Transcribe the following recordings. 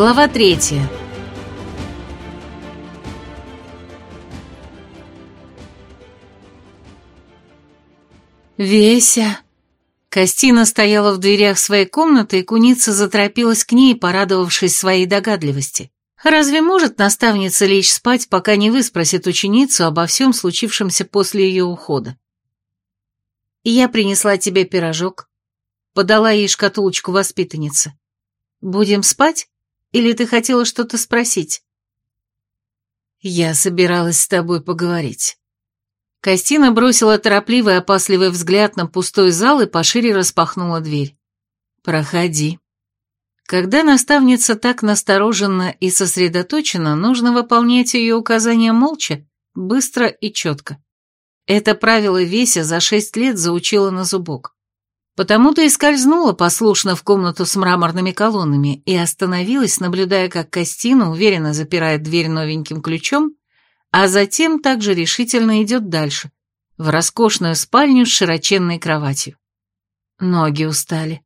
Глава третья. «Веся!» Костина стояла в дверях своей комнаты, и куница заторопилась к ней, порадовавшись своей догадливости. Разве может наставница лечь спать, пока не выспросит ученицу обо всем случившемся после ее ухода? «Я принесла тебе пирожок», — подала ей шкатулочку воспитанницы. «Будем спать? Или ты хотела что-то спросить?» «Я собиралась с тобой поговорить». Костина бросила торопливый опасливый взгляд на пустой зал и пошире распахнула дверь. «Проходи». Когда наставница так насторожена и сосредоточена, нужно выполнять ее указания молча, быстро и четко. Это правило Веся за шесть лет заучила на зубок. Потому-то и скользнула послушно в комнату с мраморными колоннами и остановилась, наблюдая, как Костина уверенно запирает дверь новеньким ключом, а затем также решительно идет дальше, в роскошную спальню с широченной кроватью. Ноги устали.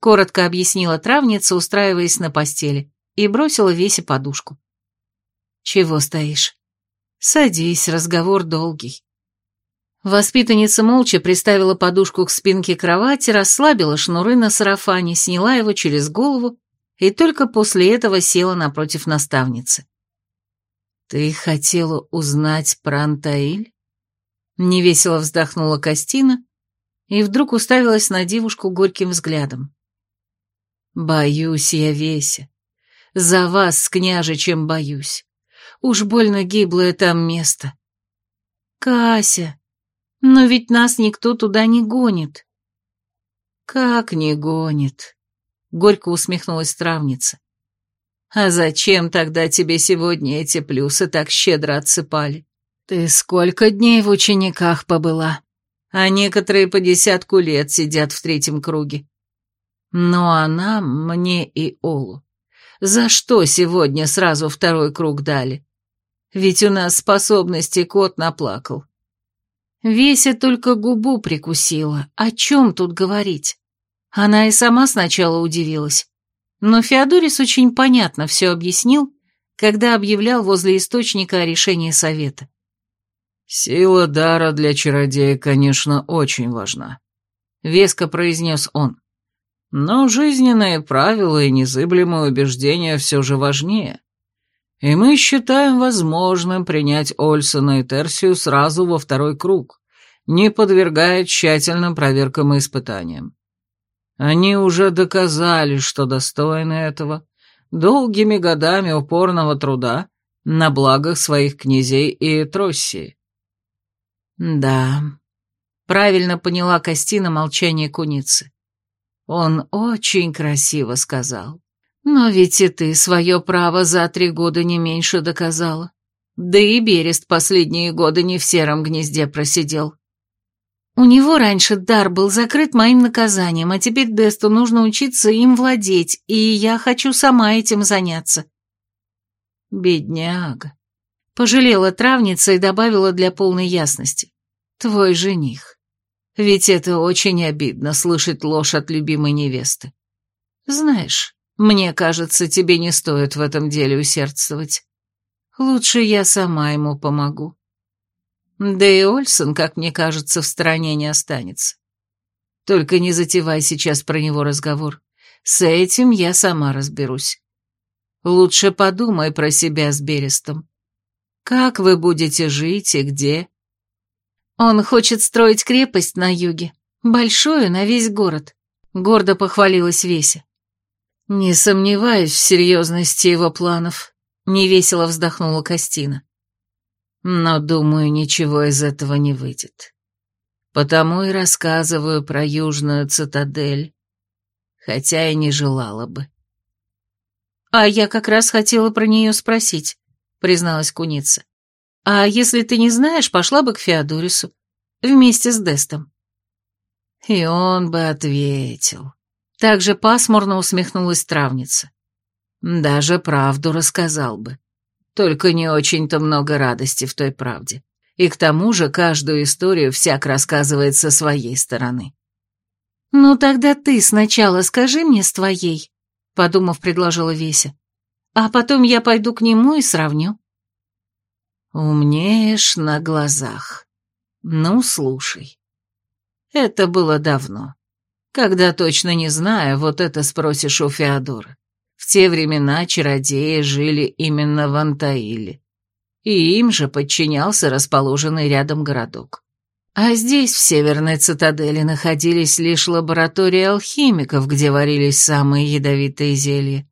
Коротко объяснила травница, устраиваясь на постели, и бросила Весе подушку. «Чего стоишь? Садись, разговор долгий». Воспитанница молча приставила подушку к спинке кровати, расслабила шнуры на сарафане, сняла его через голову и только после этого села напротив наставницы. «Ты хотела узнать про Антаиль?» Невесело вздохнула Костина и вдруг уставилась на девушку горьким взглядом. «Боюсь я, Веся. За вас с княжичем боюсь. Уж больно гиблое там место». «Кася!» Но ведь нас никто туда не гонит. Как не гонит? Горько усмехнулась травница. А зачем тогда тебе сегодня эти плюсы так щедро отсыпали? Ты сколько дней в учениках побыла? А некоторые по десятку лет сидят в третьем круге. Но она мне и Олу. За что сегодня сразу второй круг дали? Ведь у нас способности кот наплакал. Веся только губу прикусила. О чем тут говорить? Она и сама сначала удивилась. Но Феодорис очень понятно все объяснил, когда объявлял возле источника о решении совета. «Сила дара для чародея, конечно, очень важна», — веско произнес он. «Но жизненные правила и незыблемые убеждения все же важнее. И мы считаем возможным принять Ольсона и Терсию сразу во второй круг, не подвергая тщательным проверкам и испытаниям. Они уже доказали, что достойны этого, долгими годами упорного труда на благах своих князей и Троссии. Да, правильно поняла Костина молчание куницы. Он очень красиво сказал. Но ведь и ты свое право за три года не меньше доказала. Да и Берест последние годы не в сером гнезде просидел. У него раньше дар был закрыт моим наказанием, а теперь Десту нужно учиться им владеть, и я хочу сама этим заняться. Бедняга. Пожалела травница и добавила для полной ясности. Твой жених. Ведь это очень обидно, слышать ложь от любимой невесты. Знаешь, мне кажется, тебе не стоит в этом деле усердствовать. Лучше я сама ему помогу. Да и Ольсон, как мне кажется, в стороне не останется. Только не затевай сейчас про него разговор. С этим я сама разберусь. Лучше подумай про себя с Берестом. Как вы будете жить и где? Он хочет строить крепость на юге, большую на весь город, гордо похвалилась Веся. «Не сомневаюсь в серьезности его планов», — невесело вздохнула Костина. «Но, думаю, ничего из этого не выйдет. Потому и рассказываю про Южную цитадель, хотя и не желала бы». «А я как раз хотела про нее спросить», — призналась куница. «А если ты не знаешь, пошла бы к Феодорису, вместе с Дестом». И он бы ответил. Также пасмурно усмехнулась травница. Даже правду рассказал бы. Только не очень-то много радости в той правде. И к тому же каждую историю всяк рассказывает со своей стороны. «Ну тогда ты сначала скажи мне с твоей», — подумав, предложила Веся. а потом я пойду к нему и сравню. Умнеешь на глазах. Ну, слушай. Это было давно. Когда точно не знаю, вот это спросишь у Феодора. В те времена чародеи жили именно в Антаиле. И им же подчинялся расположенный рядом городок. А здесь, в северной цитадели, находились лишь лаборатории алхимиков, где варились самые ядовитые зелья,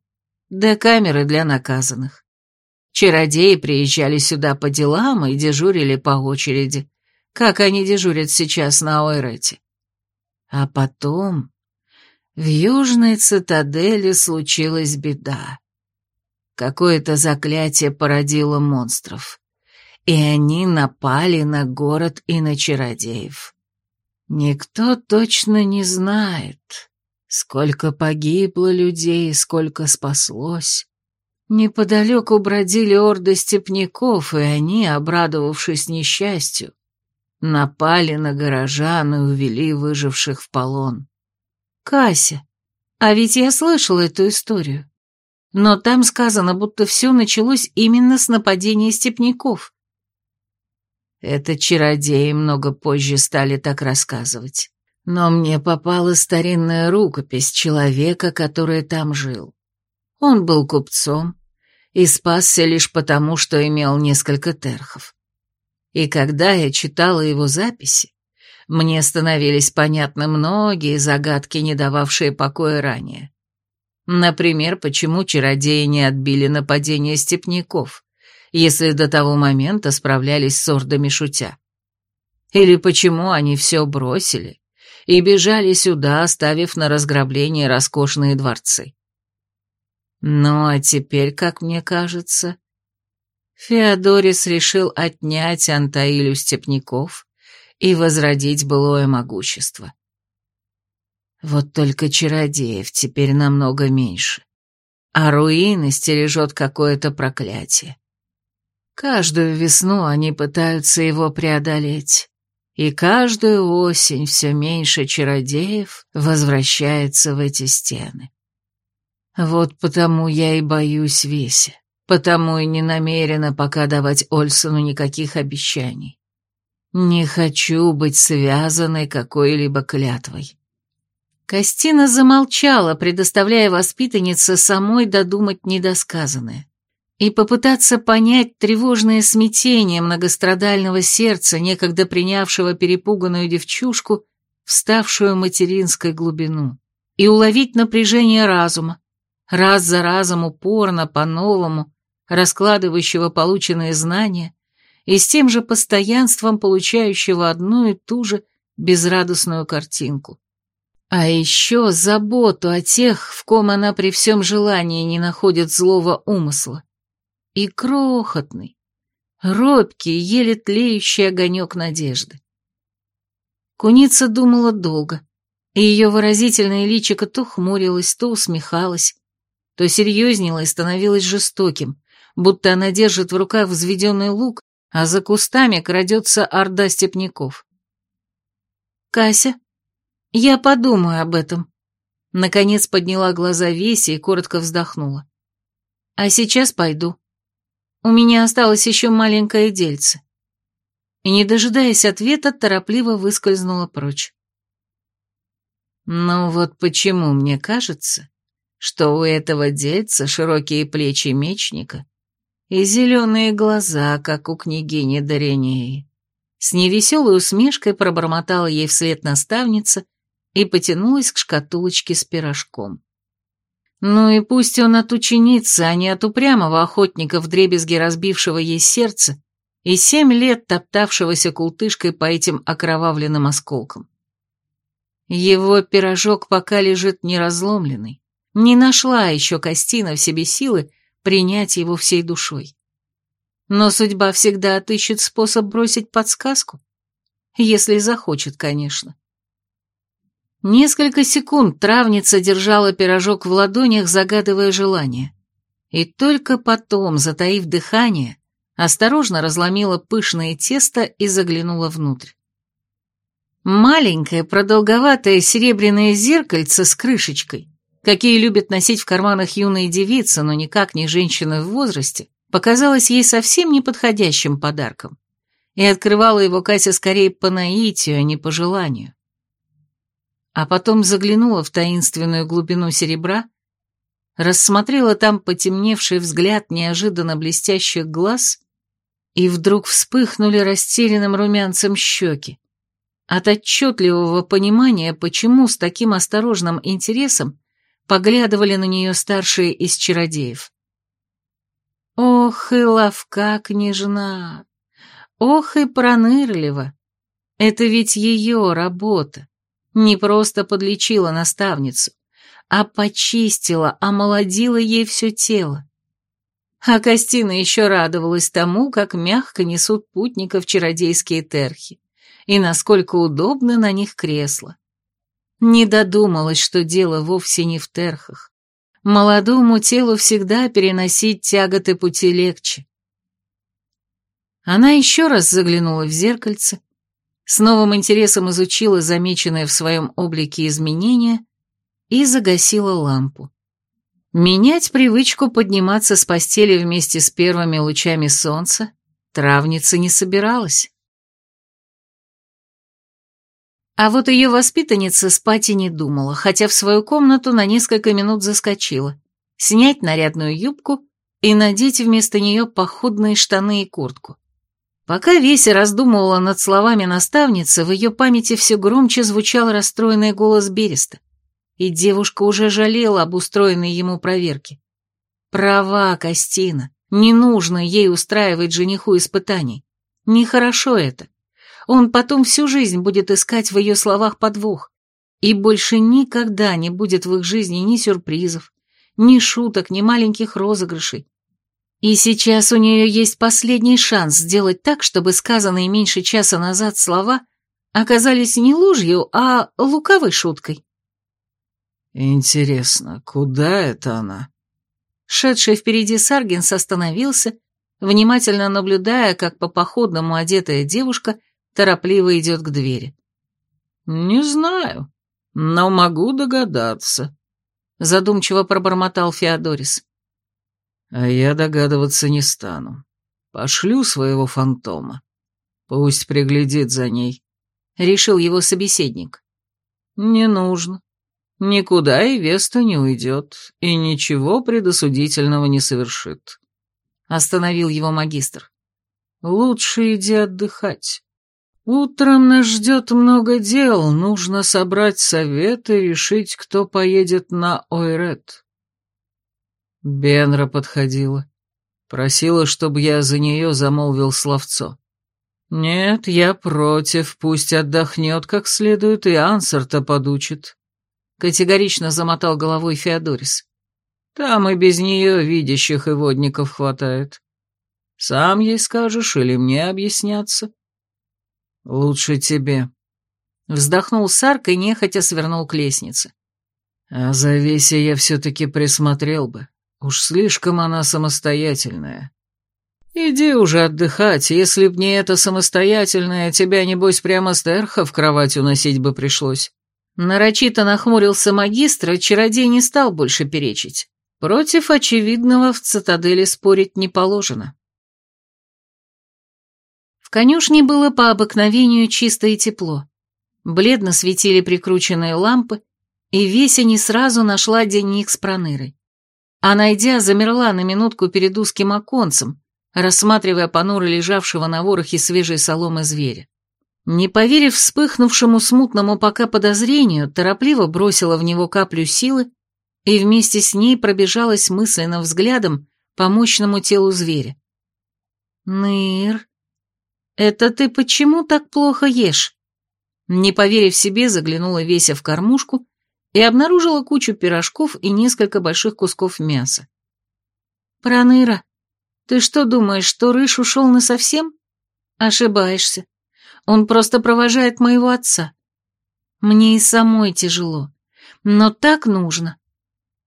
да камеры для наказанных. Чародеи приезжали сюда по делам и дежурили по очереди, как они дежурят сейчас на Ойрете. А потом в южной цитадели случилась беда. Какое-то заклятие породило монстров, и они напали на город и на чародеев. Никто точно не знает, сколько погибло людей, сколько спаслось. Неподалеку бродили орды степняков, и они, обрадовавшись несчастью, напали на горожан и увели выживших в полон. Кася, а ведь я слышала эту историю. Но там сказано, будто все началось именно с нападения степняков. Это чародеи много позже стали так рассказывать. Но мне попала старинная рукопись человека, который там жил. Он был купцом и спасся лишь потому, что имел несколько терхов. И когда я читала его записи, мне становились понятны многие загадки, не дававшие покоя ранее. Например, почему чародеи не отбили нападение степняков, если до того момента справлялись с ордами шутя? Или почему они все бросили и бежали сюда, оставив на разграбление роскошные дворцы? Ну а теперь, как мне кажется, Феодорис решил отнять Антаилю степняков и возродить былое могущество. Вот только чародеев теперь намного меньше, а руины стережет какое-то проклятие. Каждую весну они пытаются его преодолеть, и каждую осень все меньше чародеев возвращается в эти стены. Вот потому я и боюсь Веся. Потому и не намерена пока давать Ольсону никаких обещаний. Не хочу быть связанной какой-либо клятвой. Костина замолчала, предоставляя воспитаннице самой додумать недосказанное и попытаться понять тревожное смятение многострадального сердца, некогда принявшего перепуганную девчушку, вставшую материнской глубину, и уловить напряжение разума, раз за разом упорно, по-новому, раскладывающего полученные знания и с тем же постоянством получающего одну и ту же безрадостную картинку. А еще заботу о тех, в ком она при всем желании не находит злого умысла. И крохотный, робкий, еле тлеющий огонек надежды. Куница думала долго, и ее выразительное личико то хмурилось, то усмехалось, то серьезнело и становилось жестоким, будто она держит в руках взведенный лук, а за кустами крадется орда степняков. «Кася, я подумаю об этом», — наконец подняла глаза Веси и коротко вздохнула. «А сейчас пойду. У меня осталось еще маленькое дельце». И, не дожидаясь ответа, торопливо выскользнула прочь. «Ну вот почему мне кажется, что у этого дельца широкие плечи мечника и зеленые глаза, как у княгини Доренеи. С невеселой усмешкой пробормотала ей вслед наставница и потянулась к шкатулочке с пирожком. Ну и пусть он от ученицы, а не от упрямого охотника, вдребезги разбившего ей сердце и семь лет топтавшегося култышкой по этим окровавленным осколкам. Его пирожок пока лежит неразломленный, не нашла еще Костина в себе силы принять его всей душой. Но судьба всегда отыщет способ бросить подсказку, если захочет, конечно. Несколько секунд травница держала пирожок в ладонях, загадывая желание. И только потом, затаив дыхание, осторожно разломила пышное тесто и заглянула внутрь. Маленькое продолговатое серебряное зеркальце с крышечкой какие любят носить в карманах юные девицы, но никак не женщины в возрасте, показалось ей совсем неподходящим подарком. И открывала его Кася скорее по наитию, а не по желанию. А потом заглянула в таинственную глубину серебра, рассмотрела там потемневший взгляд неожиданно блестящих глаз, и вдруг вспыхнули растерянным румянцем щеки. От отчетливого понимания, почему с таким осторожным интересом поглядывали на нее старшие из чародеев. Ох и ловка княжна! Ох и пронырлива! Это ведь ее работа. Не просто подлечила наставницу, а почистила, омолодила ей все тело. А Костина еще радовалась тому, как мягко несут путников чародейские терхи, и насколько удобны на них кресла. Не додумалась, что дело вовсе не в терхах. Молодому телу всегда переносить тяготы пути легче. Она еще раз заглянула в зеркальце, с новым интересом изучила замеченное в своем облике изменения и загасила лампу. Менять привычку подниматься с постели вместе с первыми лучами солнца травница не собиралась. А вот ее воспитанница спать и не думала, хотя в свою комнату на несколько минут заскочила, снять нарядную юбку и надеть вместо нее походные штаны и куртку. Пока Веся раздумывала над словами наставницы, в ее памяти все громче звучал расстроенный голос Береста и девушка уже жалела об устроенной ему проверке. Права, Костина, не нужно ей устраивать жениху испытаний. Нехорошо это. Он потом всю жизнь будет искать в ее словах подвох, и больше никогда не будет в их жизни ни сюрпризов, ни шуток, ни маленьких розыгрышей. И сейчас у нее есть последний шанс сделать так, чтобы сказанные меньше часа назад слова оказались не ложью, а лукавой шуткой. «Интересно, куда это она?» Шедший впереди Саргинс остановился, внимательно наблюдая, как по походному одетая девушка торопливо идет к двери. «Не знаю, но могу догадаться», — задумчиво пробормотал Феодорис. «А я догадываться не стану. Пошлю своего фантома. Пусть приглядит за ней», — решил его собеседник. «Не нужно. Никуда и Веста не уйдет, и ничего предосудительного не совершит. Остановил его магистр. Лучше иди отдыхать. Утром нас ждет много дел, нужно собрать совет и решить, кто поедет на Ойрет. Бенра подходила. Просила, чтобы я за нее замолвил словцо. Нет, я против, пусть отдохнет как следует, и Ансарта подучит категорично замотал головой Феодорис. Там и без нее видящих и водников хватает. Сам ей скажешь или мне объясняться? Лучше тебе. Вздохнул Сарк и нехотя свернул к лестнице. А за Веся я все-таки присмотрел бы. Уж слишком она самостоятельная. Иди уже отдыхать, если б не это самостоятельное, тебя, небось, прямо с Терха в кровать уносить бы пришлось. Нарочито нахмурился магистр, и чародей не стал больше перечить. Против очевидного в цитадели спорить не положено. Конюшне было по обыкновению чисто и тепло. Бледно светили прикрученные лампы, и Веся не сразу нашла денник с пронырой. А найдя, замерла на минутку перед узким оконцем, рассматривая понуро лежавшего на ворохе свежей соломы зверя. Не поверив вспыхнувшему смутному пока подозрению, торопливо бросила в него каплю силы и вместе с ней пробежалась мысленным взглядом по мощному телу зверя. «Ныр, это ты почему так плохо ешь?» Не поверив себе, заглянула Веся в кормушку и обнаружила кучу пирожков и несколько больших кусков мяса. «Проныра, ты что думаешь, что Рыж ушел насовсем? Ошибаешься. Он просто провожает моего отца. Мне и самой тяжело, но так нужно.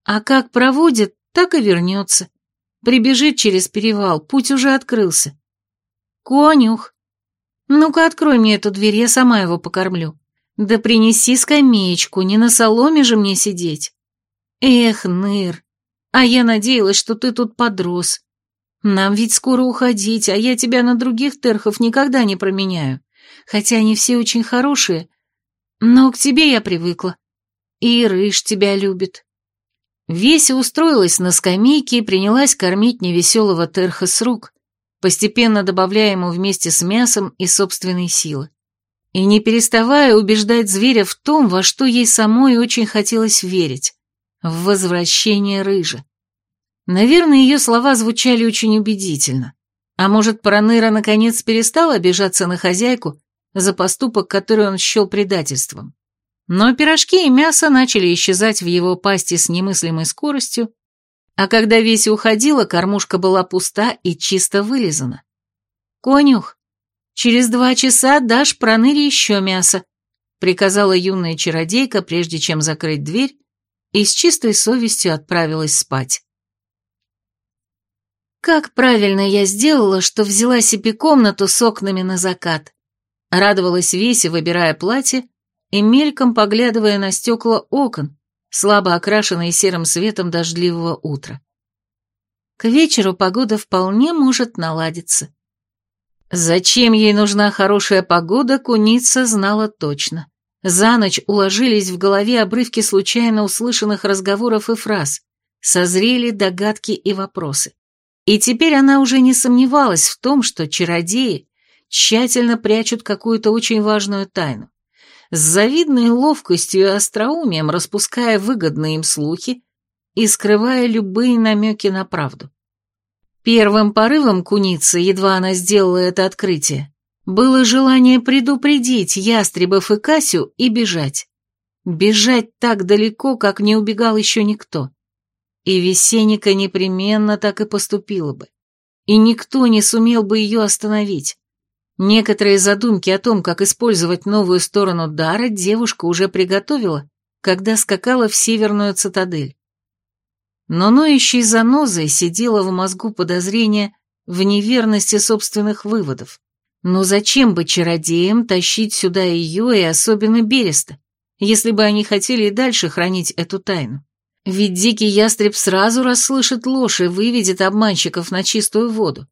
А как проводит, так и вернется. Прибежит через перевал, путь уже открылся. Конюх, ну-ка открой мне эту дверь, я сама его покормлю. Да принеси скамеечку, не на соломе же мне сидеть. Эх, Ныр, а я надеялась, что ты тут подрос. Нам ведь скоро уходить, а я тебя на других терхов никогда не променяю. Хотя они все очень хорошие, но к тебе я привыкла. И Рыж тебя любит. Веся устроилась на скамейке и принялась кормить невеселого терха с рук, постепенно добавляя ему вместе с мясом и собственной силы. И не переставая убеждать зверя в том, во что ей самой очень хотелось верить, в возвращение Рыжа. Наверное, ее слова звучали очень убедительно. А может, Проныра наконец перестал обижаться на хозяйку за поступок, который он счел предательством. Но пирожки и мясо начали исчезать в его пасти с немыслимой скоростью, а когда Веся уходила, кормушка была пуста и чисто вылизана. «Конюх, через два часа дашь проныре еще мясо», приказала юная чародейка, прежде чем закрыть дверь, и с чистой совестью отправилась спать. Как правильно я сделала, что взяла себе комнату с окнами на закат. Радовалась Веся, выбирая платье и мельком поглядывая на стекла окон, слабо окрашенные серым светом дождливого утра. К вечеру погода вполне может наладиться. Зачем ей нужна хорошая погода, куница знала точно. За ночь уложились в голове обрывки случайно услышанных разговоров и фраз, созрели догадки и вопросы. И теперь она уже не сомневалась в том, что чародеи тщательно прячут какую-то очень важную тайну, с завидной ловкостью и остроумием распуская выгодные им слухи и скрывая любые намеки на правду. Первым порывом куницы, едва она сделала это открытие, было желание предупредить ястребов и Касю и бежать. Бежать так далеко, как не убегал еще никто. И Весенника непременно так и поступила бы. И никто не сумел бы ее остановить. Некоторые задумки о том, как использовать новую сторону дара, девушка уже приготовила, когда скакала в северную цитадель. Но ноющей занозой сидела в мозгу подозрение в неверности собственных выводов. Но зачем бы чародеям тащить сюда ее и особенно Береста, если бы они хотели и дальше хранить эту тайну? Ведь дикий ястреб сразу расслышит ложь и выведет обманщиков на чистую воду.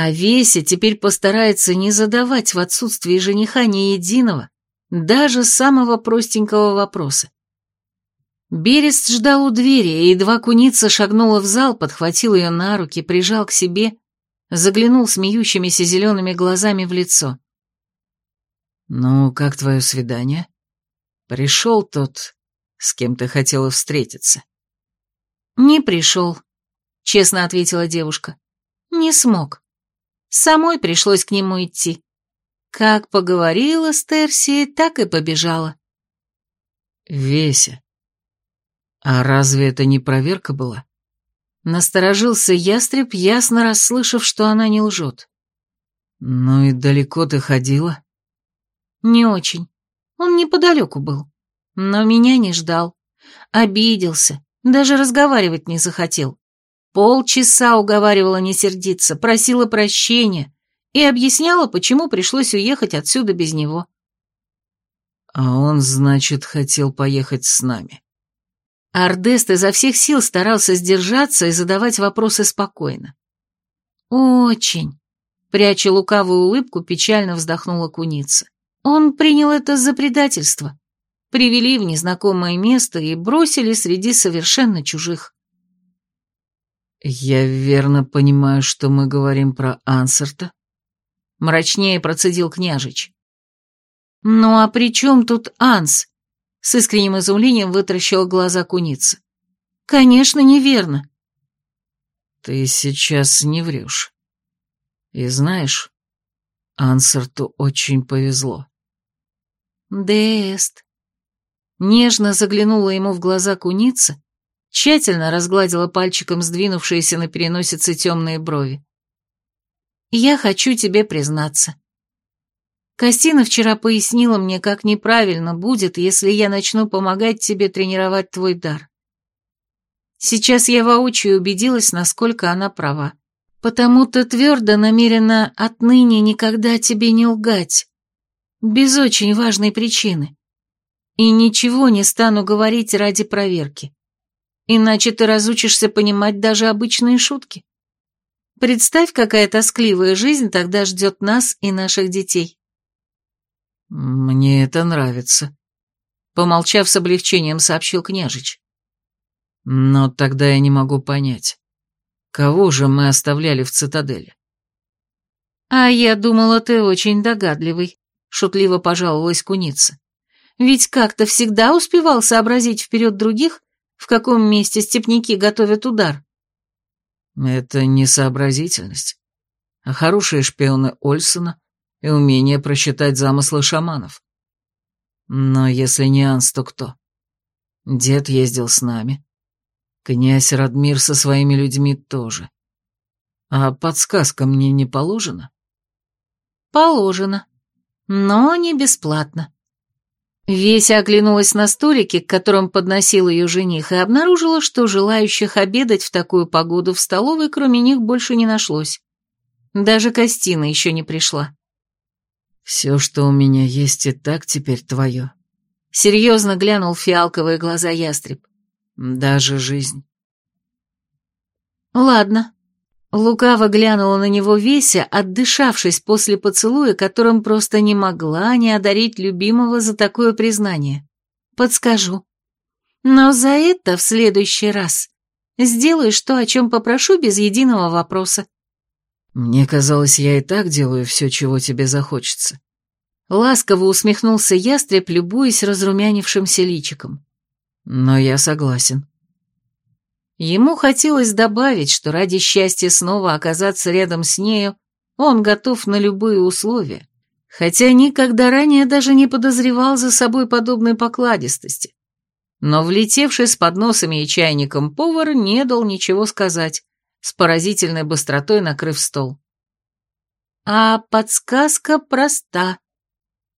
А Веся теперь постарается не задавать в отсутствии жениха ни единого, даже самого простенького вопроса. Берест ждал у двери, и едва куница шагнула в зал, подхватил ее на руки, прижал к себе заглянул смеющимися зелеными глазами в лицо. «Ну, как твое свидание? Пришел тот, с кем ты хотела встретиться?» «Не пришел», — честно ответила девушка. «Не смог. Самой пришлось к нему идти. Как поговорила с Терси, так и побежала». «Веся, а разве это не проверка была?» Насторожился ястреб, ясно расслышав, что она не лжет. «Ну и далеко ты ходила?» «Не очень. Он неподалеку был. Но меня не ждал. Обиделся, даже разговаривать не захотел. Полчаса уговаривала не сердиться, просила прощения и объясняла, почему пришлось уехать отсюда без него». «А он, значит, хотел поехать с нами?» Ардест изо всех сил старался сдержаться и задавать вопросы спокойно. «Очень», — пряча лукавую улыбку, печально вздохнула куница. «Он принял это за предательство. Привели в незнакомое место и бросили среди совершенно чужих». «Я верно понимаю, что мы говорим про Ансерта?» Мрачнее процедил княжич. «Ну а при чем тут Анс?» С искренним изумлением вытаращила глаза куница. «Конечно, неверно». «Ты сейчас не врешь. И знаешь, Ансерту очень повезло». «Дест». Нежно заглянула ему в глаза куница, тщательно разгладила пальчиком сдвинувшиеся на переносице темные брови. «Я хочу тебе признаться. Костина вчера пояснила мне, как неправильно будет, если я начну помогать тебе тренировать твой дар. Сейчас я воочию убедилась, насколько она права. Потому-то твердо намерена отныне никогда тебе не лгать. Без очень важной причины. И ничего не стану говорить ради проверки. Иначе ты разучишься понимать даже обычные шутки. Представь, какая тоскливая жизнь тогда ждет нас и наших детей. Мне это нравится, помолчав с облегчением, сообщил княжич. Но тогда я не могу понять, кого же мы оставляли в цитадели? А я думала, ты очень догадливый, шутливо пожаловалась куница. Ведь как-то всегда успевал сообразить вперед других, в каком месте степняки готовят удар. Это не сообразительность, а хорошие шпионы Ольсона и умение просчитать замыслы шаманов. Но если не Анс, то кто? Дед ездил с нами. Князь Радмир со своими людьми тоже. А подсказка мне не положена? Положено, но не бесплатно. Веся оглянулась на столики, к которым подносил ее жених, и обнаружила, что желающих обедать в такую погоду в столовой кроме них больше не нашлось. Даже Костина еще не пришла. «Все, что у меня есть, и так теперь твое», — серьезно глянул фиалковые глаза ястреб. «Даже жизнь». «Ладно», Лукаво глянула на него Веся, отдышавшись после поцелуя, которым просто не могла не одарить любимого за такое признание. «Подскажу. Но за это в следующий раз сделаешь то, о чем попрошу, без единого вопроса». «Мне казалось, я и так делаю все, чего тебе захочется». Ласково усмехнулся ястреб, любуясь разрумянившимся личиком. «Но я согласен». Ему хотелось добавить, что ради счастья снова оказаться рядом с нею, он готов на любые условия, хотя никогда ранее даже не подозревал за собой подобной покладистости. Но влетевший с подносами и чайником повар не дал ничего сказать, с поразительной быстротой накрыв стол. А подсказка проста.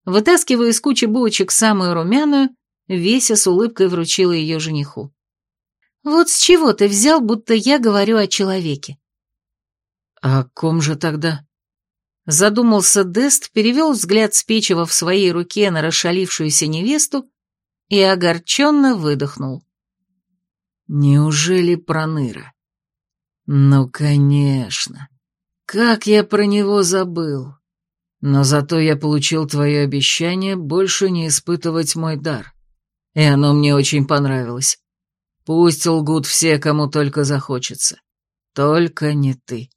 Вытаскивая из кучи булочек самую румяную, Веся с улыбкой вручила ее жениху. Вот с чего ты взял, будто я говорю о человеке? О ком же тогда? Задумался Дест, перевел взгляд с печива в своей руке на расшалившуюся невесту и огорченно выдохнул. Неужели Проныра? Ну, конечно. Как я про него забыл. Но зато я получил твое обещание больше не испытывать мой дар. И оно мне очень понравилось. Пусть лгут все, кому только захочется. Только не ты.